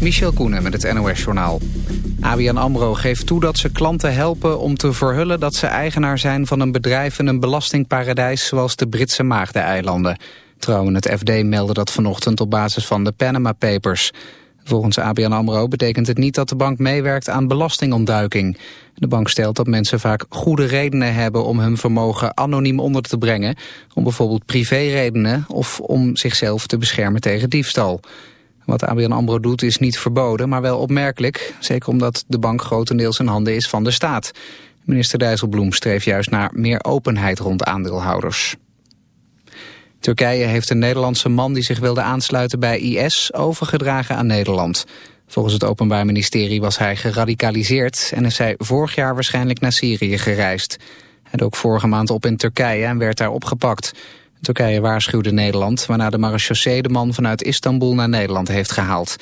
Michel Koenen met het NOS-journaal. ABN AMRO geeft toe dat ze klanten helpen om te verhullen... dat ze eigenaar zijn van een bedrijf in een belastingparadijs... zoals de Britse Maagdeneilanden. Trouwen het FD meldde dat vanochtend op basis van de Panama Papers. Volgens ABN AMRO betekent het niet dat de bank meewerkt aan belastingontduiking. De bank stelt dat mensen vaak goede redenen hebben om hun vermogen anoniem onder te brengen... om bijvoorbeeld privéredenen of om zichzelf te beschermen tegen diefstal. Wat ABN AMRO doet is niet verboden, maar wel opmerkelijk. Zeker omdat de bank grotendeels in handen is van de staat. Minister Dijsselbloem streeft juist naar meer openheid rond aandeelhouders. Turkije heeft een Nederlandse man die zich wilde aansluiten bij IS overgedragen aan Nederland. Volgens het Openbaar Ministerie was hij geradicaliseerd en is hij vorig jaar waarschijnlijk naar Syrië gereisd. Hij dook vorige maand op in Turkije en werd daar opgepakt. Turkije waarschuwde Nederland, waarna de marechaussee de man vanuit Istanbul naar Nederland heeft gehaald.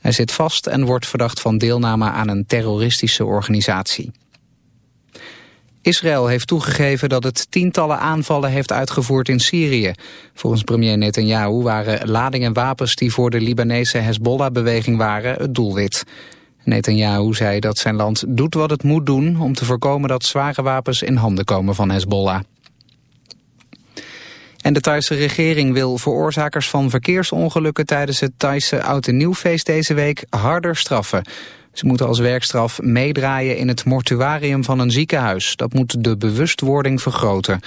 Hij zit vast en wordt verdacht van deelname aan een terroristische organisatie. Israël heeft toegegeven dat het tientallen aanvallen heeft uitgevoerd in Syrië. Volgens premier Netanyahu waren ladingen en wapens die voor de Libanese Hezbollah-beweging waren het doelwit. Netanyahu zei dat zijn land doet wat het moet doen om te voorkomen dat zware wapens in handen komen van Hezbollah. En de Thaise regering wil veroorzakers van verkeersongelukken tijdens het Thaise Oud en Nieuwfeest deze week harder straffen. Ze moeten als werkstraf meedraaien in het mortuarium van een ziekenhuis. Dat moet de bewustwording vergroten.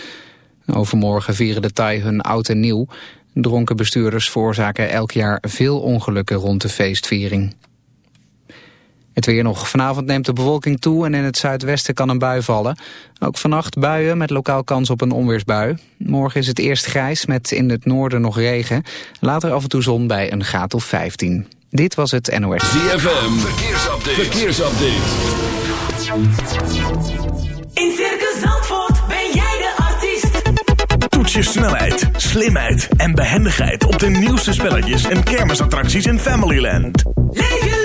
Overmorgen vieren de Thai hun oud en nieuw. Dronken bestuurders veroorzaken elk jaar veel ongelukken rond de feestviering. Het weer nog. Vanavond neemt de bewolking toe en in het zuidwesten kan een bui vallen. Ook vannacht buien met lokaal kans op een onweersbui. Morgen is het eerst grijs met in het noorden nog regen. Later af en toe zon bij een graad of 15. Dit was het NOS. ZFM, verkeersupdate. verkeersupdate. In Circus Zandvoort ben jij de artiest. Toets je snelheid, slimheid en behendigheid op de nieuwste spelletjes en kermisattracties in Familyland. Leef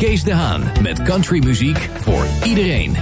Kees de Haan met countrymuziek voor iedereen.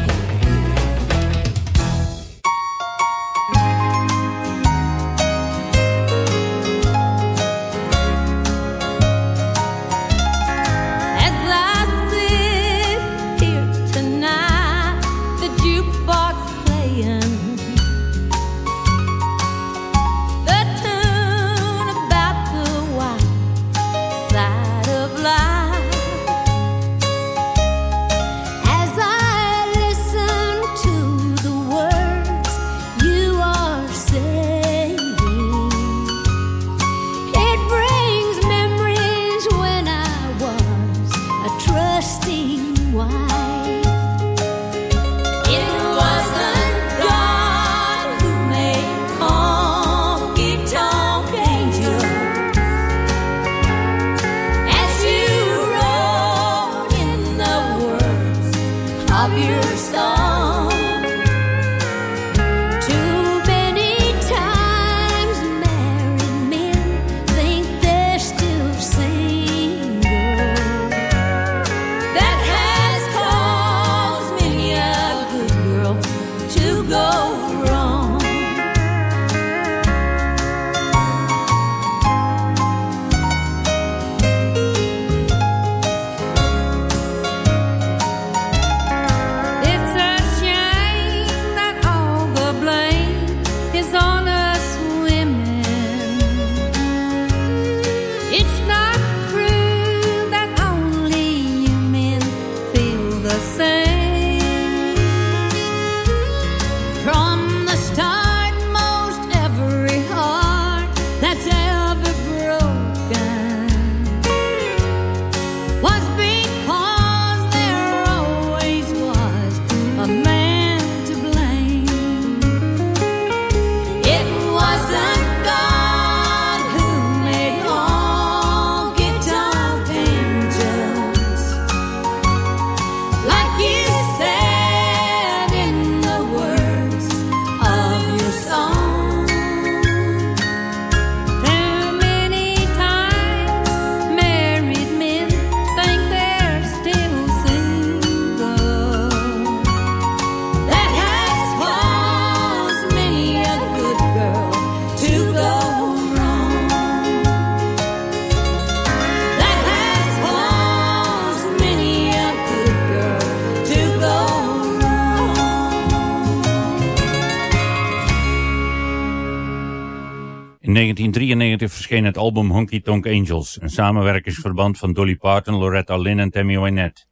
Verscheen het album Honky Tonk Angels, een samenwerkingsverband van Dolly Parton, Loretta Lynn en Tammy Wynette.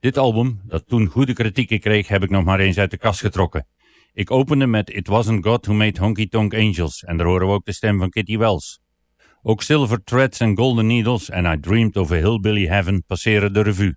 Dit album, dat toen goede kritieken kreeg, heb ik nog maar eens uit de kast getrokken. Ik opende met It Wasn't God Who Made Honky Tonk Angels en daar horen we ook de stem van Kitty Wells. Ook Silver Threads en Golden Needles en I Dreamed of Hillbilly Heaven passeren de revue.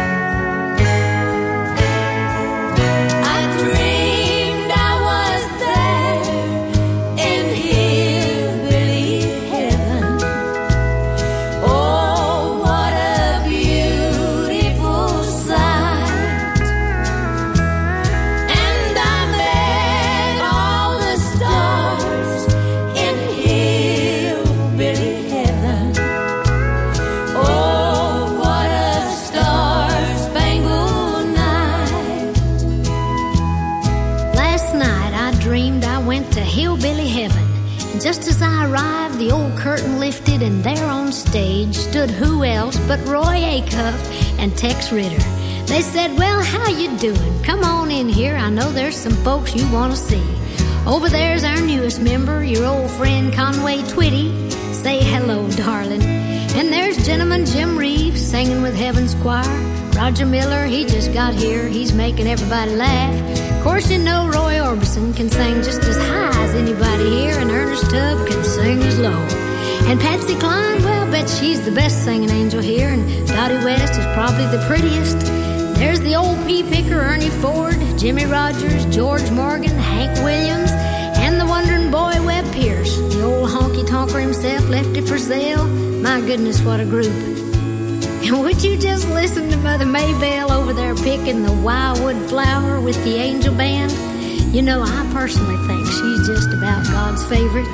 stage stood who else but Roy Acuff and Tex Ritter. They said, Well, how you doing? Come on in here. I know there's some folks you want to see. Over there's our newest member, your old friend Conway Twitty. Say hello, darling. And there's gentleman Jim Reeves singing with Heaven's Choir. Roger Miller, he just got here. He's making everybody laugh. Of course, you know Roy Orbison can sing just as high as anybody here, and Ernest Tubb can sing as low. And Patsy Cline, bet she's the best singing angel here, and Dottie West is probably the prettiest. There's the old pea picker, Ernie Ford, Jimmie Rodgers, George Morgan, Hank Williams, and the wondering boy, Webb Pierce. The old honky tonker himself, Lefty Frizzell. My goodness, what a group. And would you just listen to Mother Maybelle over there picking the wildwood flower with the angel band? You know, I personally think she's just about God's favorite.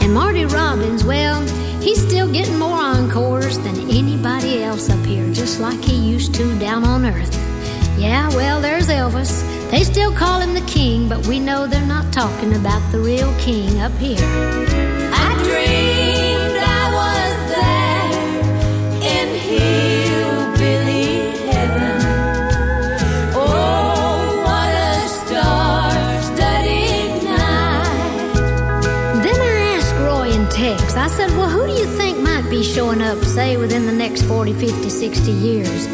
And Marty Robbins, well, he's still getting more encores than anybody else up here, just like he used to down on earth. Yeah, well, there's Elvis. They still call him the king, but we know they're not talking about the real king up here. I dreamed be showing up, say, within the next 40, 50, 60 years.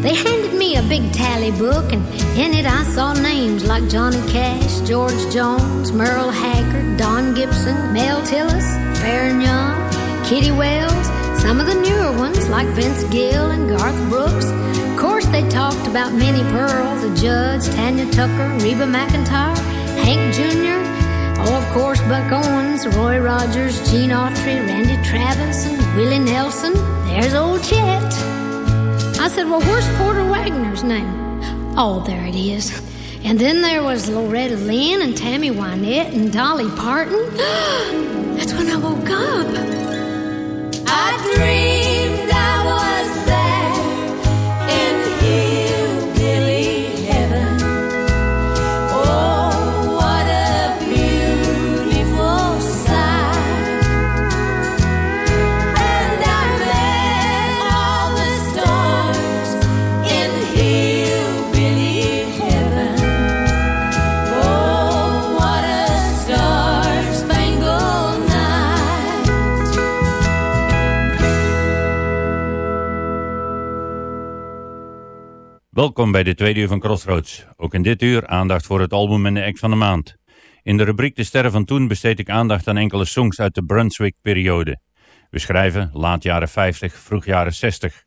They handed me a big tally book, and in it I saw names like Johnny Cash, George Jones, Merle Haggard, Don Gibson, Mel Tillis, Young, Kitty Wells, some of the newer ones like Vince Gill and Garth Brooks. Of course, they talked about Minnie Pearl, the Judds, Tanya Tucker, Reba McEntire, Hank Jr., Oh, of course, Buck Owens, Roy Rogers, Gene Autry, Randy Travis, and Willie Nelson. There's old Chet. I said, Well, where's Porter Wagoner's name? Oh, there it is. And then there was Loretta Lynn and Tammy Wynette and Dolly Parton. That's when I woke up. I dreamed Welkom bij de tweede uur van Crossroads. Ook in dit uur aandacht voor het album en de act van de maand. In de rubriek De Sterren van Toen besteed ik aandacht aan enkele songs uit de Brunswick-periode. We schrijven laat jaren 50, vroeg jaren 60.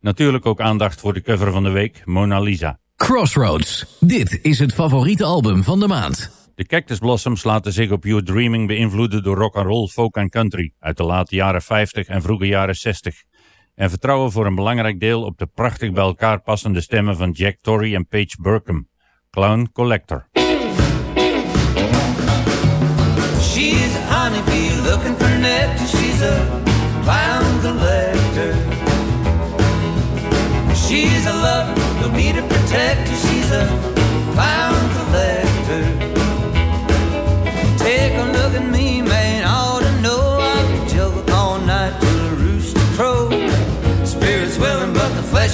Natuurlijk ook aandacht voor de cover van de week, Mona Lisa. Crossroads. Dit is het favoriete album van de maand. De Cactus Blossoms laten zich op Your Dreaming beïnvloeden door rock and roll, folk en country uit de late jaren 50 en vroege jaren 60. En vertrouwen voor een belangrijk deel op de prachtig bij elkaar passende stemmen van Jack Torrey en Paige Burkham. Clown Collector. She's a honeybee looking for nectar. She's a clown collector. She's a lover who'll need a protector. She's a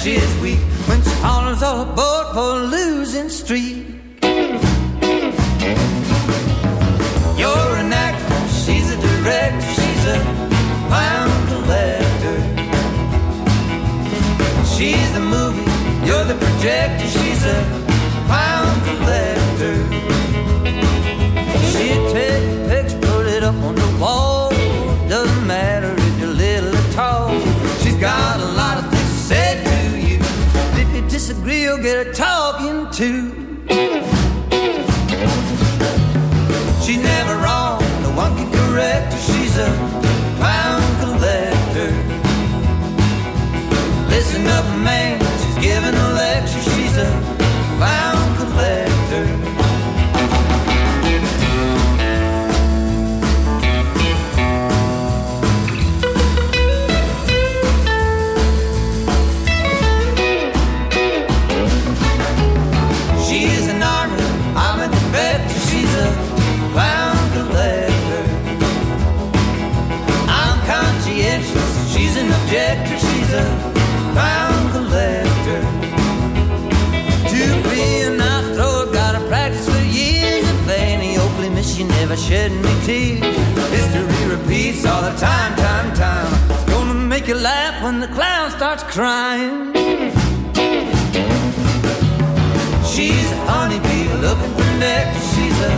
flesh is weak. When she hollers all aboard for a losing streak. You're an actor, she's a director, she's a clown collector. She's the movie, you're the projector, get a talking to. She's never wrong, no one can correct her. She's a laugh when the clown starts crying. She's a honeybee looking for nectar. She's a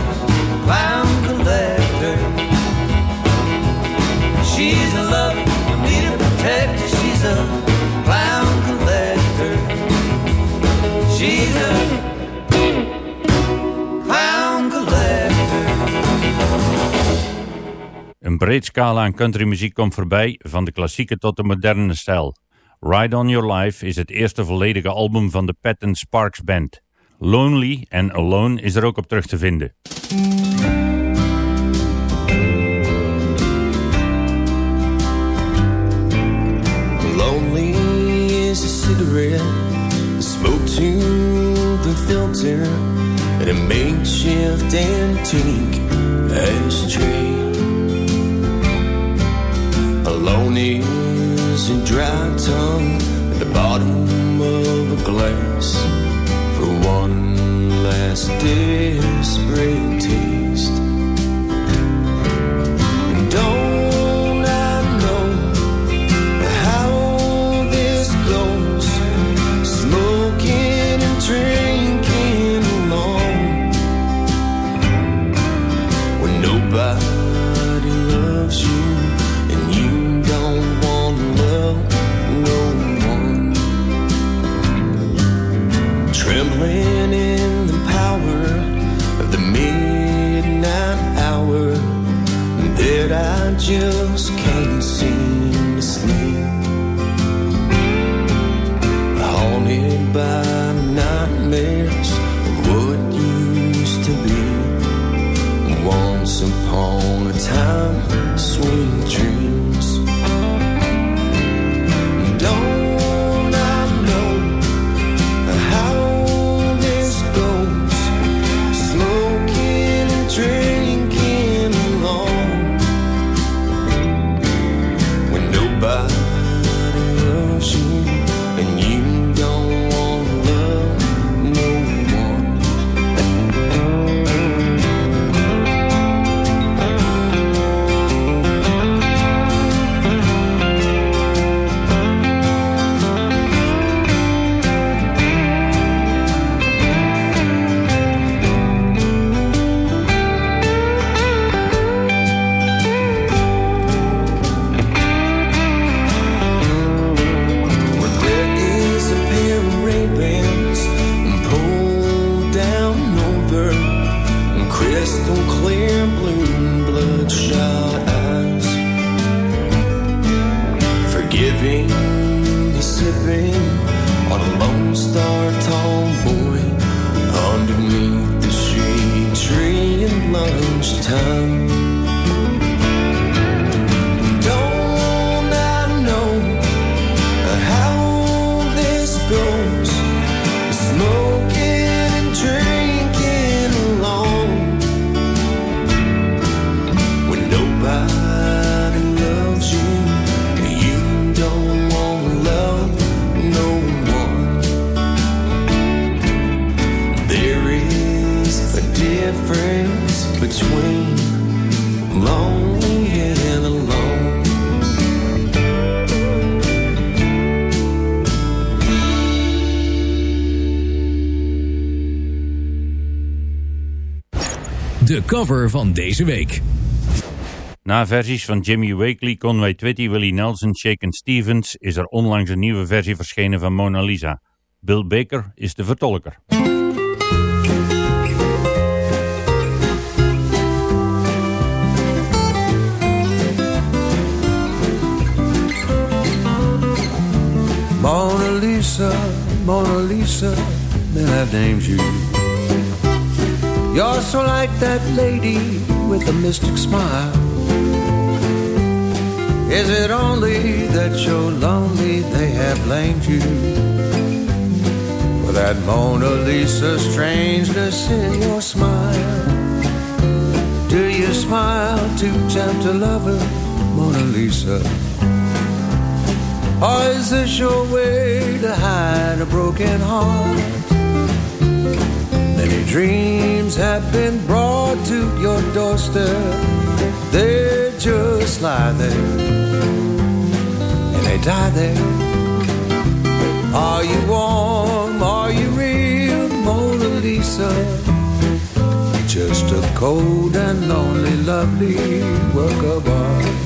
clown collector. Breed scala aan countrymuziek komt voorbij, van de klassieke tot de moderne stijl. Ride On Your Life is het eerste volledige album van de Patton Sparks Band. Lonely en Alone is er ook op terug te vinden. Lonely is a cigarette, smoke tube and filter, and a makeshift antique ashtray. Alone is a dry tongue at the bottom of a glass for one last desperate taste. And don't cover van deze week. Na versies van Jimmy Wakely, Conway Twitty, Willie Nelson, Shaken Stevens is er onlangs een nieuwe versie verschenen van Mona Lisa. Bill Baker is de vertolker. Mona Lisa, Mona Lisa, then I've named you. You're so like that lady with a mystic smile. Is it only that you're lonely they have blamed you? For that Mona Lisa strangeness in your smile. Do you smile to tempt a lover, Mona Lisa? Or is this your way to hide a broken heart? Many dreams have been brought to your doorstep. They just lie there and they die there. Are you warm? Are you real, Mona Lisa? Just a cold and lonely, lovely work of art.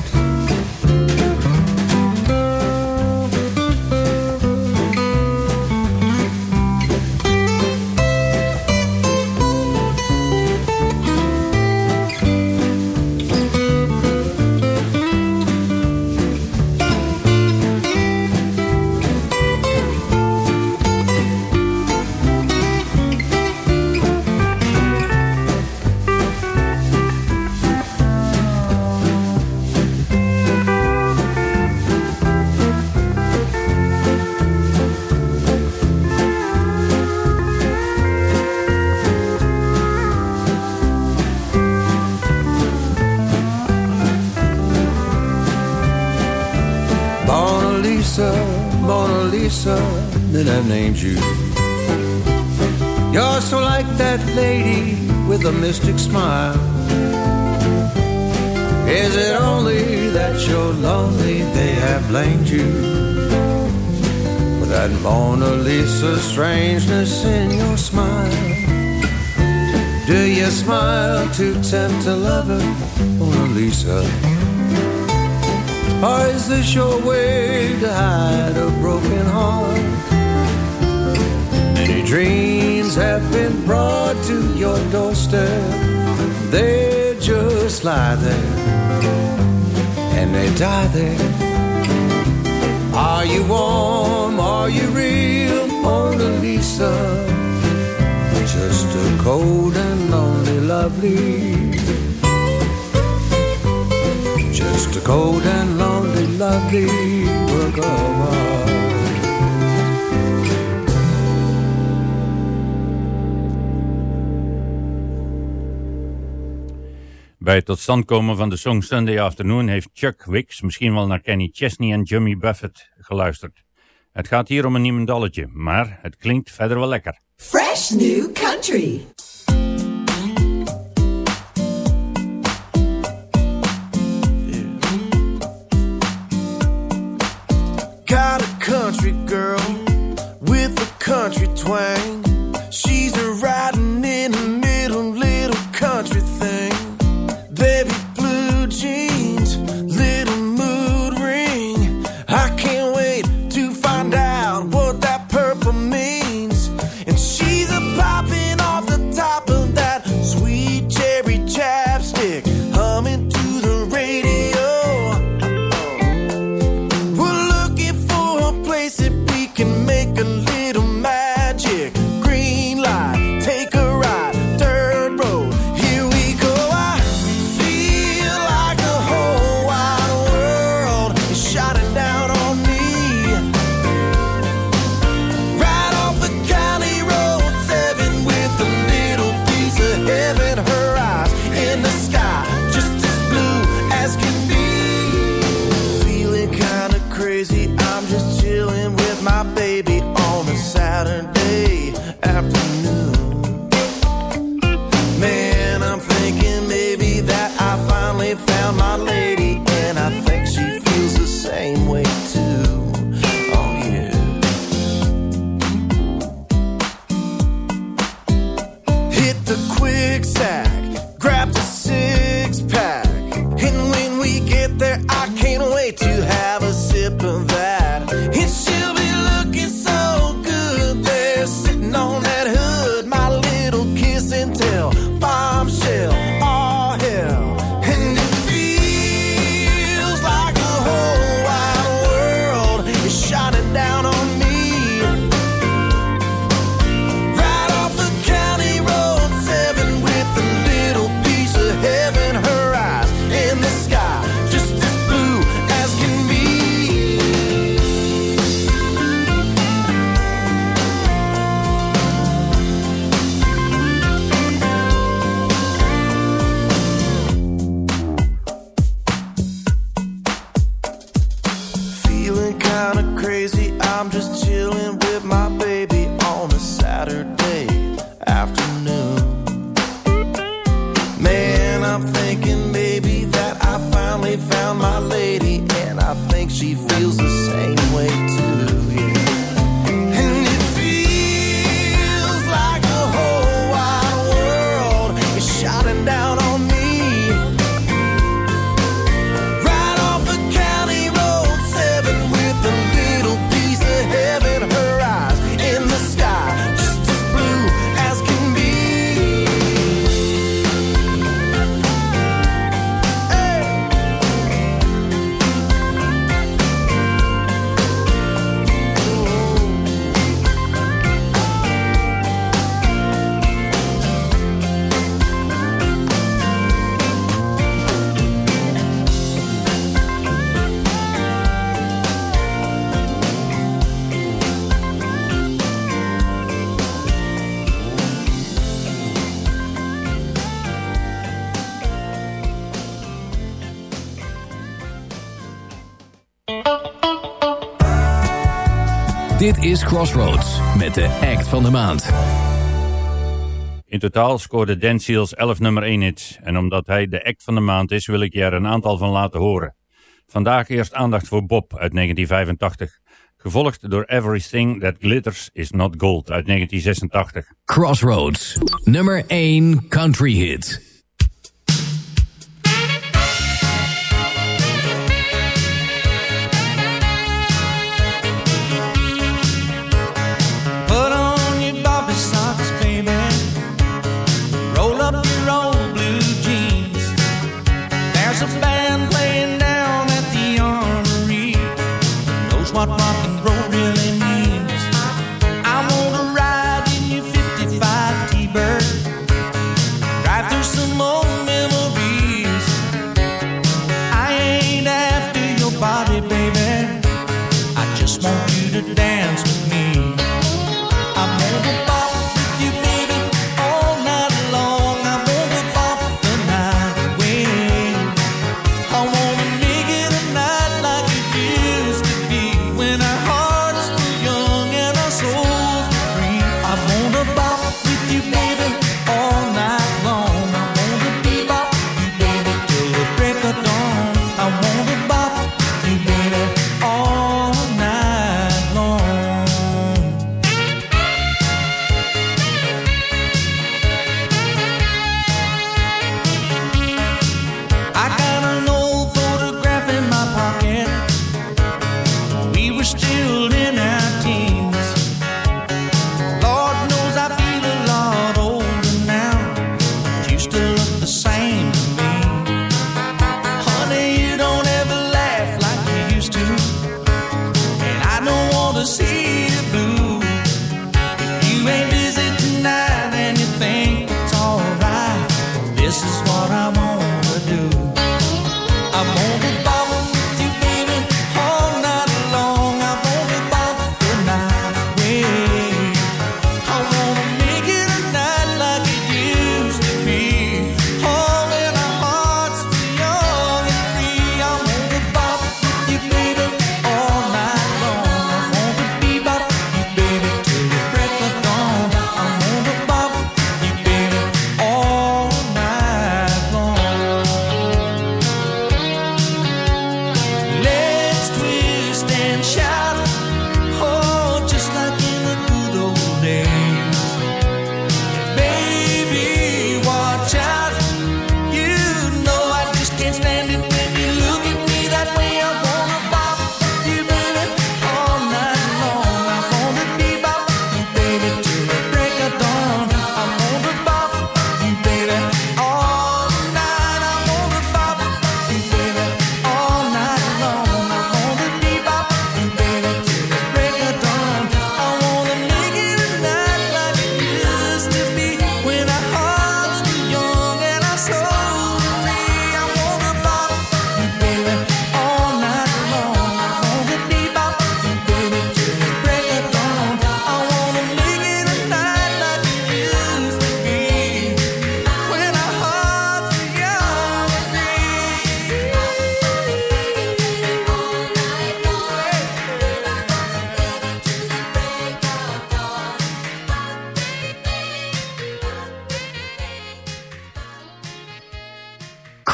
blamed you for that Mona Lisa strangeness in your smile. Do you smile to tempt a lover, Mona Lisa? Or is this your way to hide a broken heart? Many dreams have been brought to your doorstep. They just lie there and they die there. Are you warm? Are you real, Mona Lisa? Uh, just a cold and lonely lovely. Just a cold and lonely lovely work of art. Bij het tot stand komen van de song Sunday Afternoon heeft Chuck Wicks misschien wel naar Kenny Chesney en Jimmy Buffett geluisterd. Het gaat hier om een niemendalletje, maar het klinkt verder wel lekker. Fresh New Country Dit is Crossroads met de act van de maand. In totaal scoorde Dan Seals 11 nummer 1 hits. En omdat hij de act van de maand is, wil ik je er een aantal van laten horen. Vandaag eerst aandacht voor Bob uit 1985. Gevolgd door Everything That Glitters Is Not Gold uit 1986. Crossroads, nummer 1 country hit.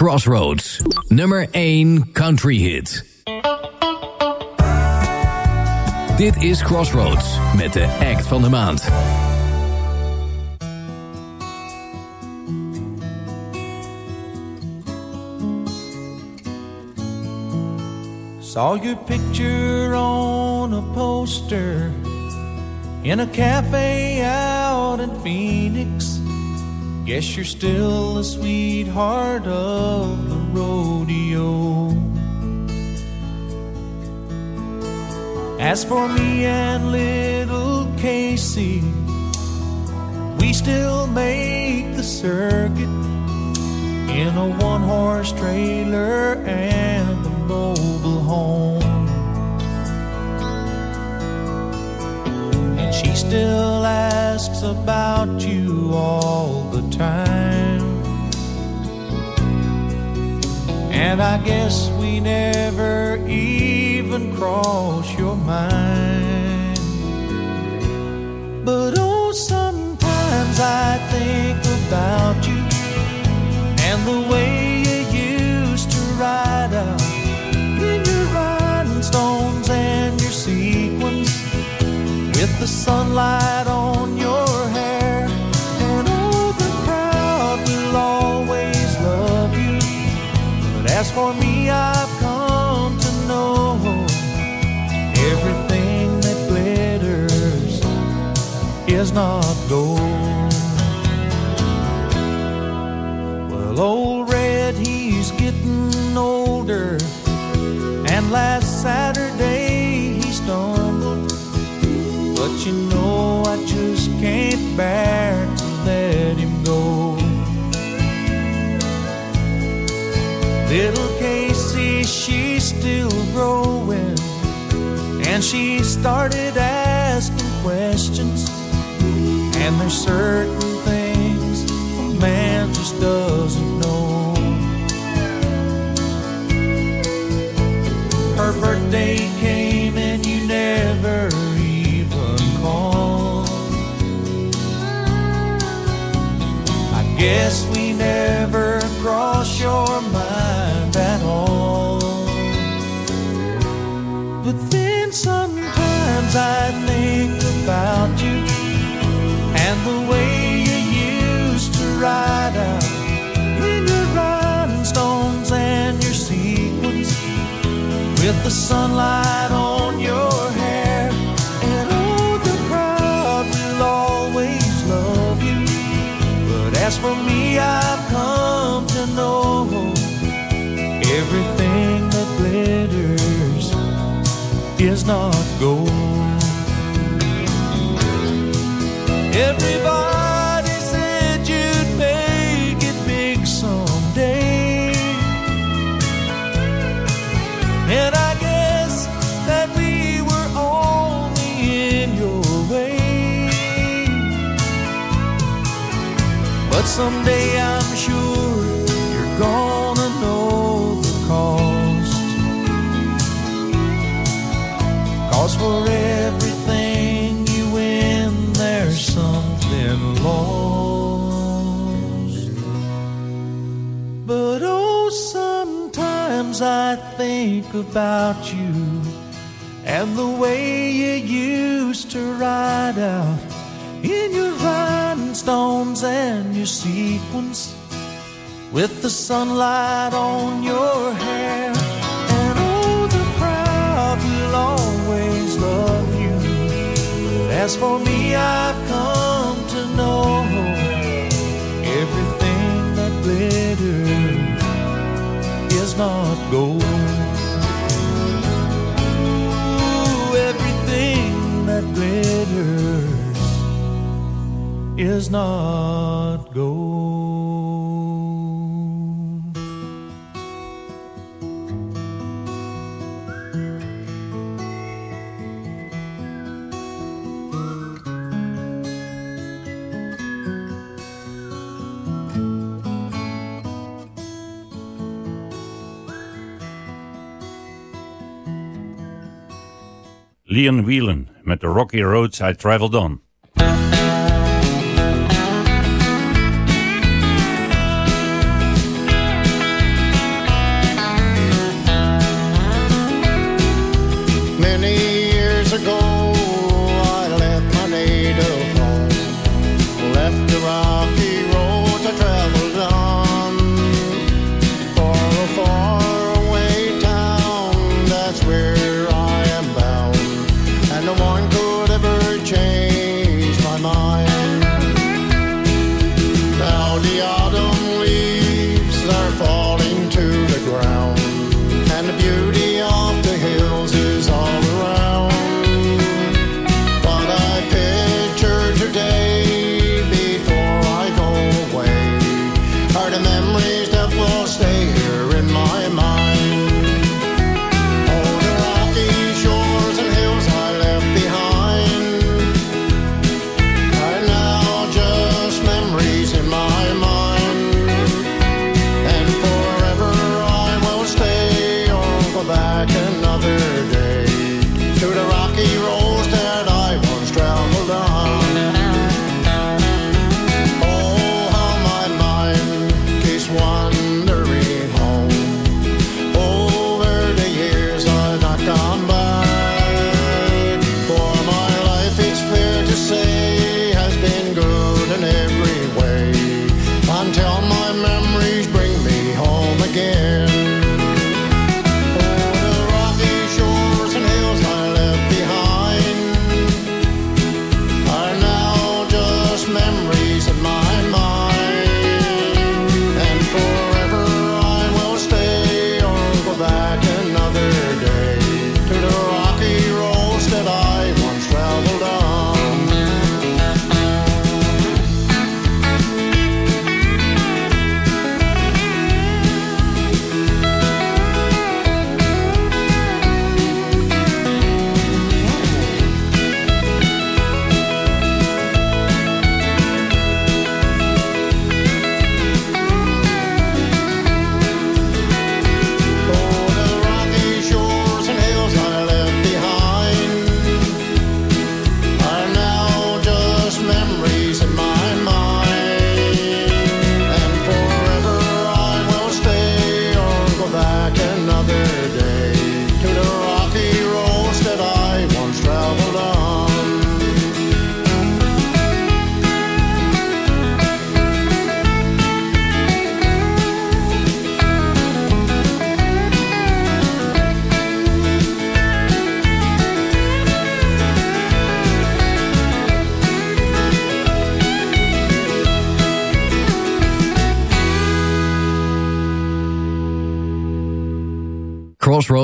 Crossroads. Nummer 1 country hit. Dit is Crossroads met de act van de maand. Saw your picture on a poster in a cafe out in Phoenix. Guess you're still the sweetheart of the rodeo. As for me and little Casey, we still make the circuit in a one horse trailer and a mobile home. And she still asks about you all time. And I guess we never even cross your mind. But oh, sometimes I think about you and the way you used to ride out in your rhinestones and your sequins with the sunlight for me, I've she started asking questions. And there's certain things a man just doesn't know. Her birthday came and you never even called. I guess sunlight on your hair. And oh, the crowd will always love you. But as for me, I've come to know everything that glitters is not gold. Everybody But someday I'm sure you're gonna know the cost. Cause for everything you win, there's something lost. But oh, sometimes I think about you and the way you used to ride out in your rhinestones and your sequins with the sunlight on your hair. And oh, the crowd will always love you. But as for me, I've come to know everything that glitters is not gold. Ooh, everything that glitters is not gold. Leon Whelan met The Rocky Roads I Traveled On.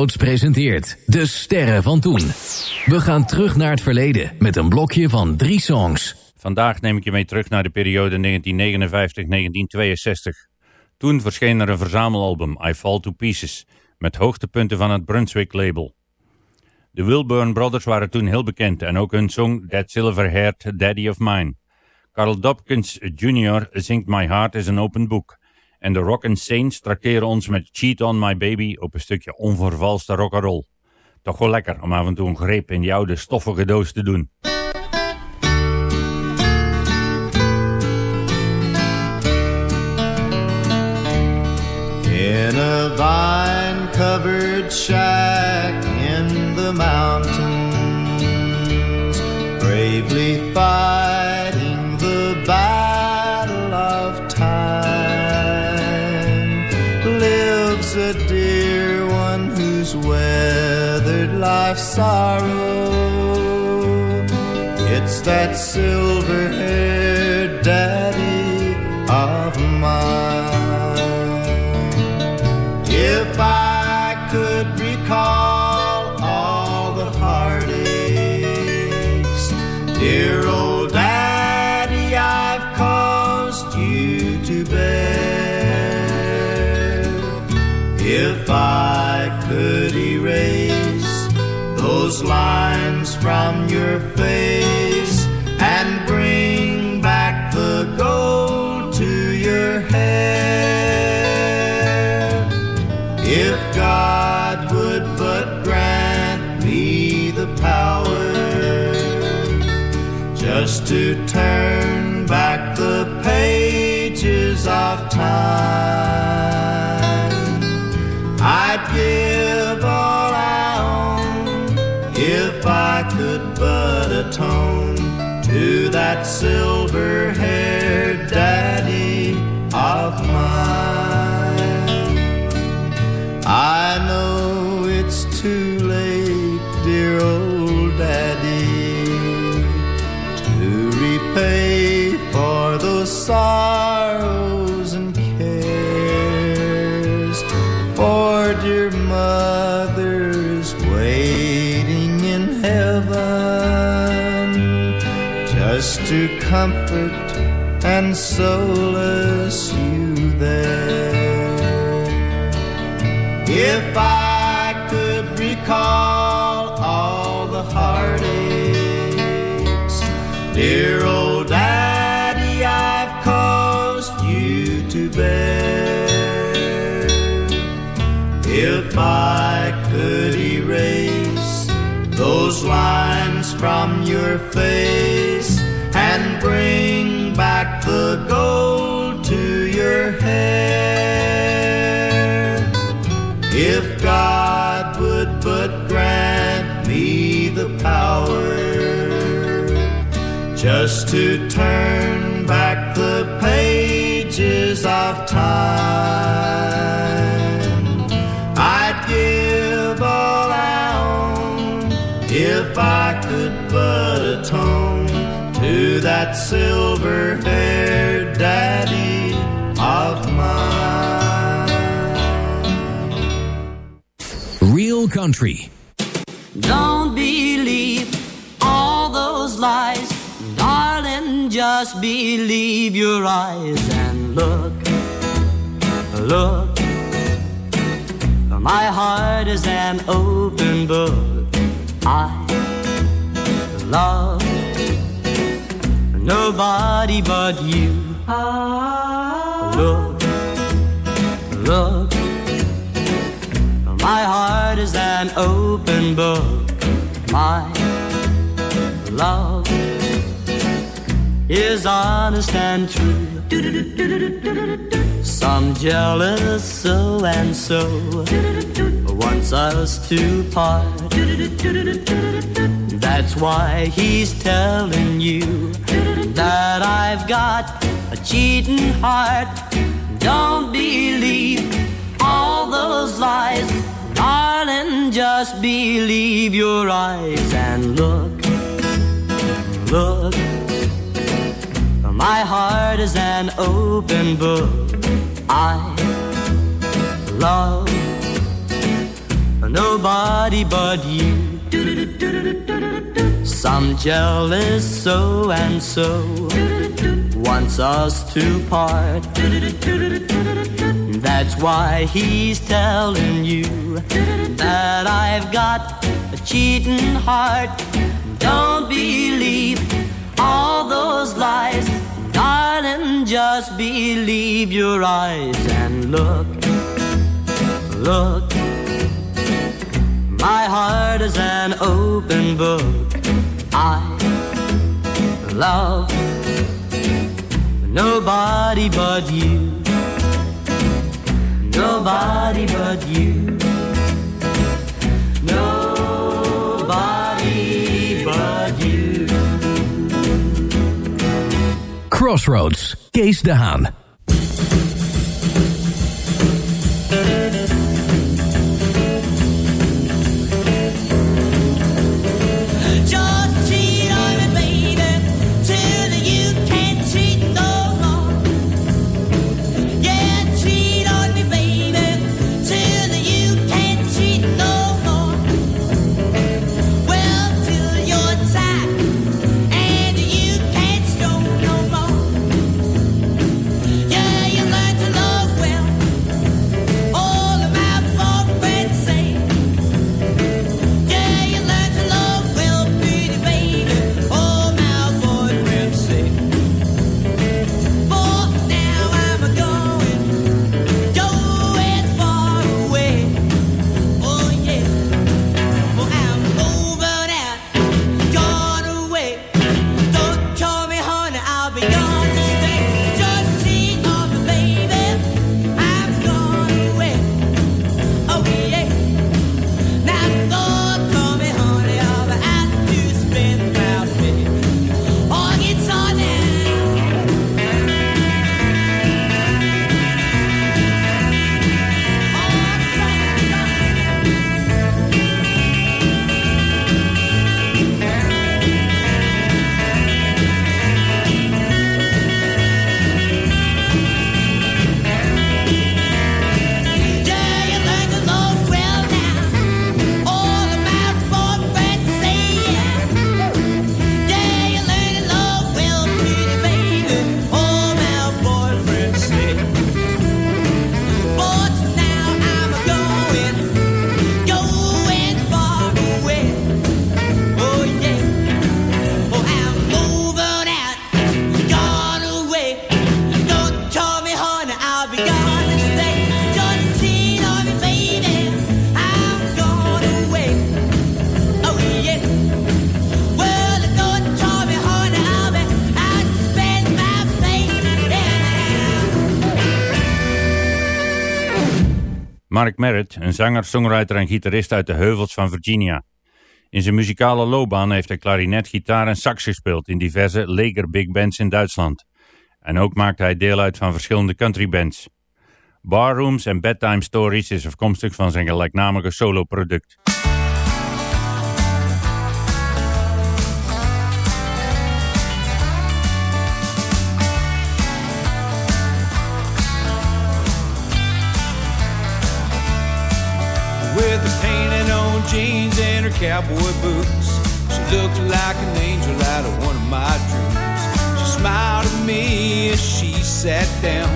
Presenteert De Sterren van Toen. We gaan terug naar het verleden met een blokje van drie songs. Vandaag neem ik je mee terug naar de periode 1959-1962. Toen verscheen er een verzamelalbum, I Fall to Pieces, met hoogtepunten van het Brunswick-label. De Wilburn Brothers waren toen heel bekend en ook hun song That Silver-Haired Daddy of Mine. Carl Dobkins Jr. zingt My Heart is an Open Book. En de Rock and Saints trakteren ons met Cheat on My Baby op een stukje onvervalste rock'n'roll. Toch wel lekker om af en toe een greep in die oude stoffige doos te doen. In a vine covered shack in the mountains, bravely fighting weathered life's sorrow. It's that silver haired lines from your face that silver haired solace you there. If I could recall all the heartaches, dear old daddy, I've caused you to bear. If I could erase those lines from your face and bring to turn back the pages of time, I'd give all I own if I could but atone to that silver haired daddy of mine. Real Country. Don't believe Just believe your eyes and look, look. My heart is an open book. I love nobody but you. Look, look. My heart is an open book. My love is honest and true. Some jealous so and so wants us to part. That's why he's telling you that I've got a cheating heart. Don't believe all those lies, darling. Just believe your eyes and look, look. My heart is an open book. I love nobody but you. Some jealous so and so wants us to part. That's why he's telling you that I've got a cheating heart. Don't believe Just believe your eyes and look, look. My heart is an open book. I love nobody but you. Nobody but you. Nobody but you. Crossroads, Kees de Haan. Een zanger, songwriter en gitarist uit de heuvels van Virginia. In zijn muzikale loopbaan heeft hij klarinet, gitaar en sax gespeeld in diverse leger big bands in Duitsland. En ook maakte hij deel uit van verschillende countrybands. Barrooms en Bedtime Stories is afkomstig van zijn gelijknamige soloproduct. With the painted on jeans and her cowboy boots. She looked like an angel out of one of my dreams. She smiled at me as she sat down.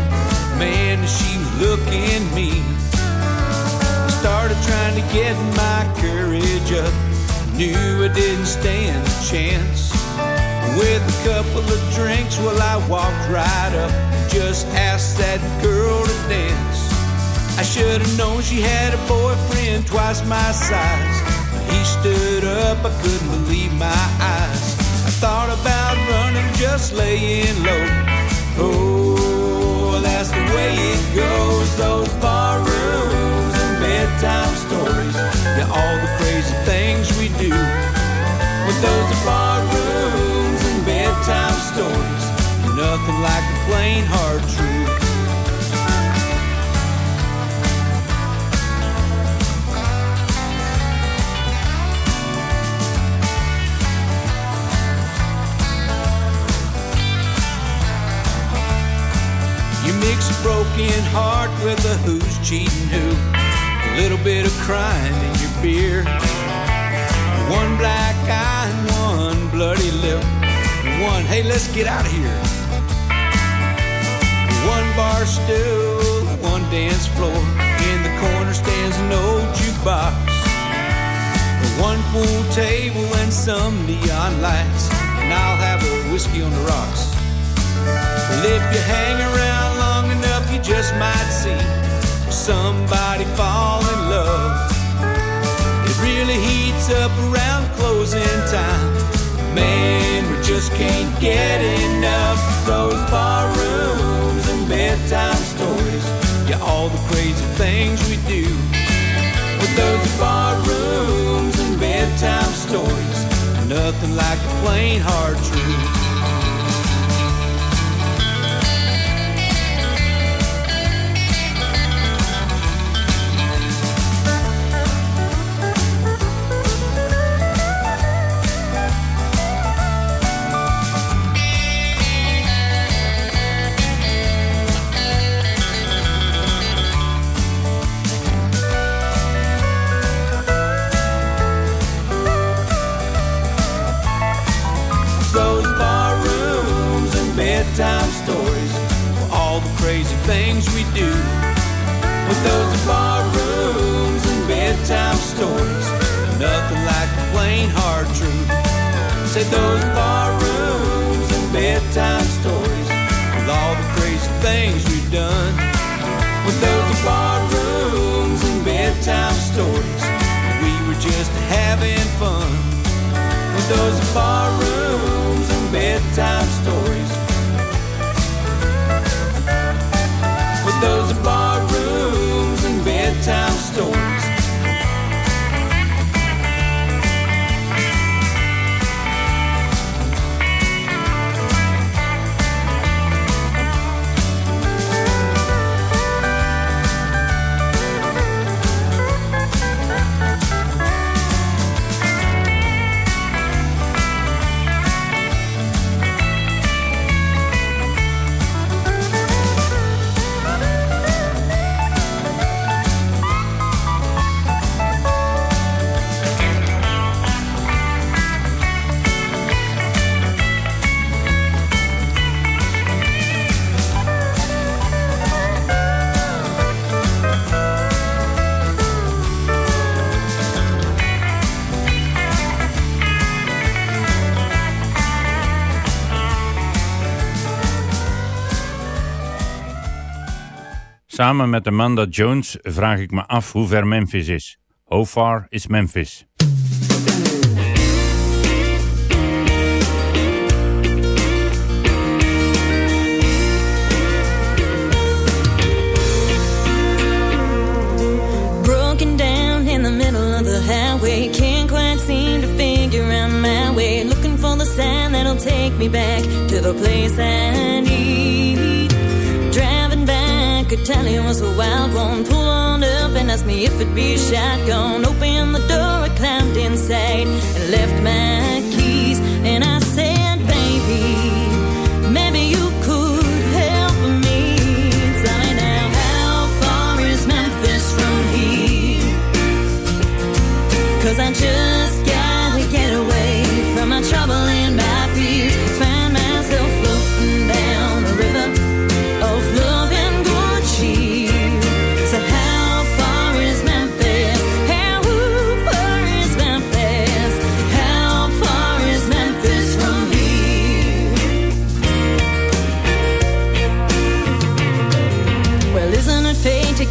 Man, she was looking mean. I started trying to get my courage up. Knew I didn't stand a chance. With a couple of drinks, well, I walked right up and just asked that girl to dance. I should have known she had a boyfriend twice my size. When he stood up, I couldn't believe my eyes. I thought about running, just laying low. Oh, that's the way it goes. Those bar rooms and bedtime stories. Yeah, all the crazy things we do. With those bar rooms and bedtime stories. Nothing like the plain hard truth. Mix broken heart with a who's cheating who. a little bit of crime in your beer. One black eye and one bloody lip. One, hey, let's get out of here. One bar stool, one dance floor. In the corner stands an old jukebox. One pool table and some neon lights. And I'll have a whiskey on the rocks. Well, if you hang around just might see somebody fall in love. It really heats up around closing time. Man, we just can't get enough those bar rooms and bedtime stories. Yeah, all the crazy things we do with those bar rooms and bedtime stories. Nothing like the plain hard truth. Do. With those bar rooms and bedtime stories, nothing like the plain hard truth. Say those bar rooms and bedtime stories with all the crazy things we've done. With those bar rooms and bedtime stories, we were just having fun with those bar Samen met Amanda Jones vraag ik me af hoe ver Memphis is. How far is Memphis? Broken down in the middle of the highway Can't quite seem to figure out my way Looking for the sand that'll take me back To the place I need Could tell it was a wild one. Pull on up and asked me if it'd be a shotgun. Opened the door, I climbed inside and left my keys.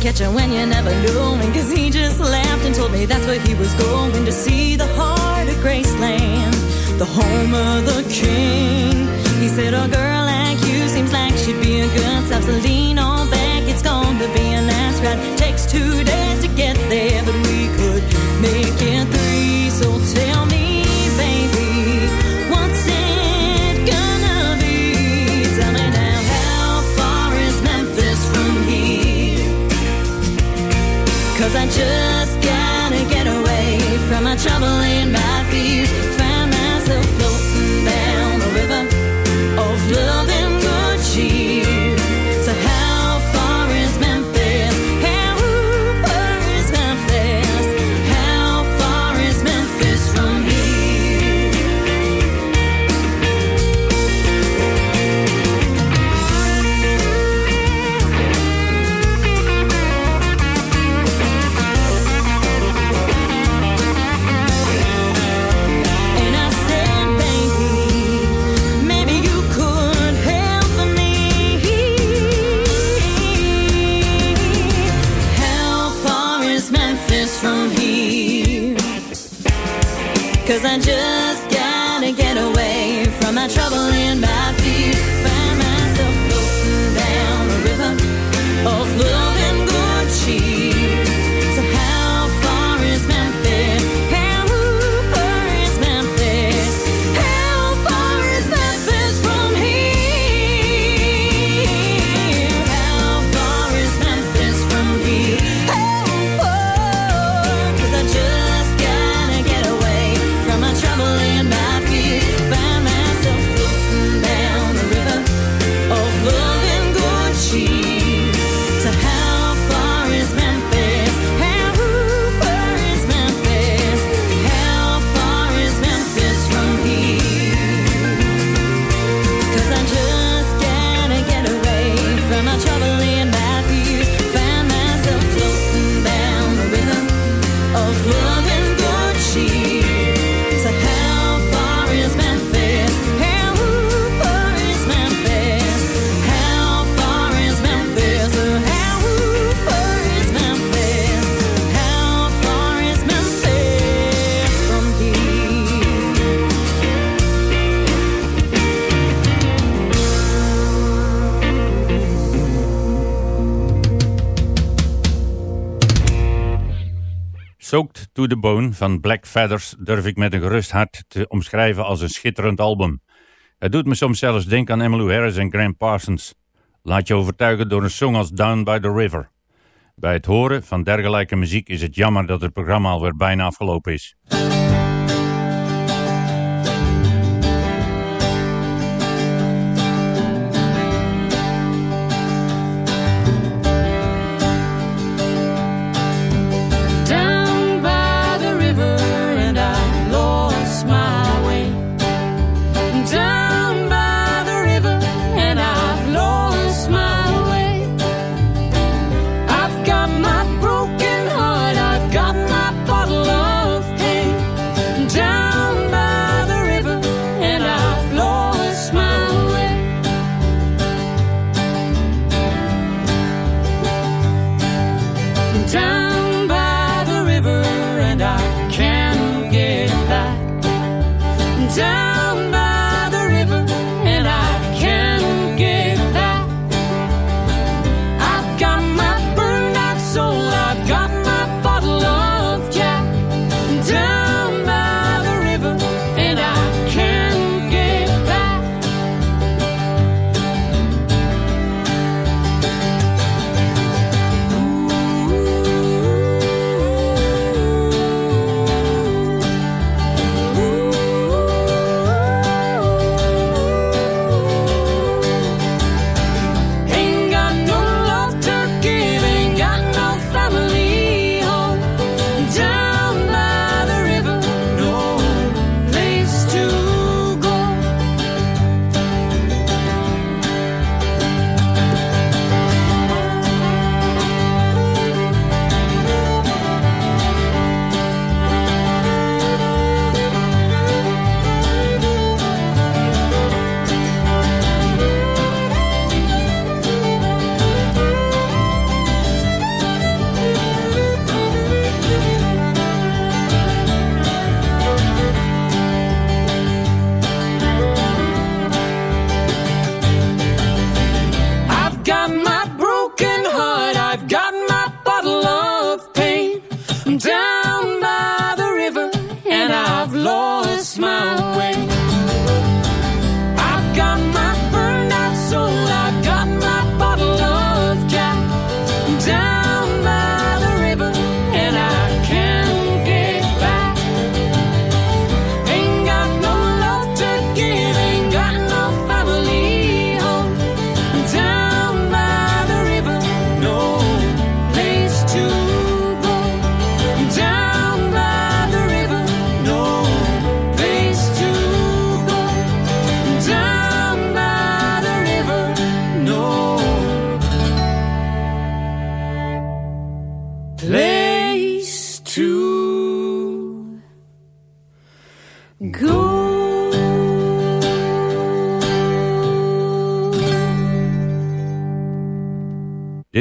It catch you when you never knew? Cause he just laughed and told me that's where he was going to see the heart of Graceland, the home of the king. He said, A girl like you seems like she'd be a good self. So lean on back, it's to be a nice ride. Takes two days to get there, but we could make it three. So tell Cause I just gotta get away from my trouble and my fears. imagine De the Bone van Black Feathers durf ik met een gerust hart te omschrijven als een schitterend album. Het doet me soms zelfs denken aan Emmylou Harris en Graham Parsons. Laat je overtuigen door een song als Down by the River. Bij het horen van dergelijke muziek is het jammer dat het programma alweer bijna afgelopen is.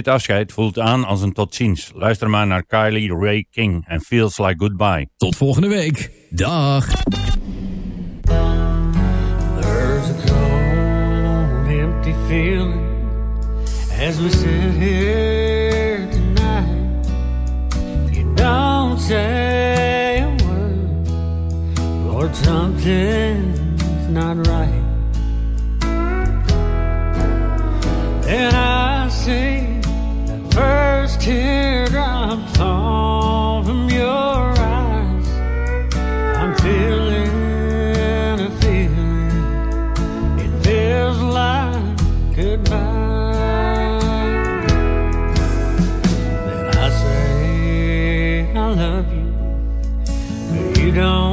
Dit afscheid voelt aan als een tot ziens. Luister maar naar Kylie Ray King en Feels Like Goodbye. Tot volgende week. Dag. There's a cold, empty feeling as we sit here tonight. You don't say a word, Lord, something's not right. Then I see that first teardrop fall from your eyes. I'm feeling a feeling. It feels like goodbye. Then I say I love you, but you don't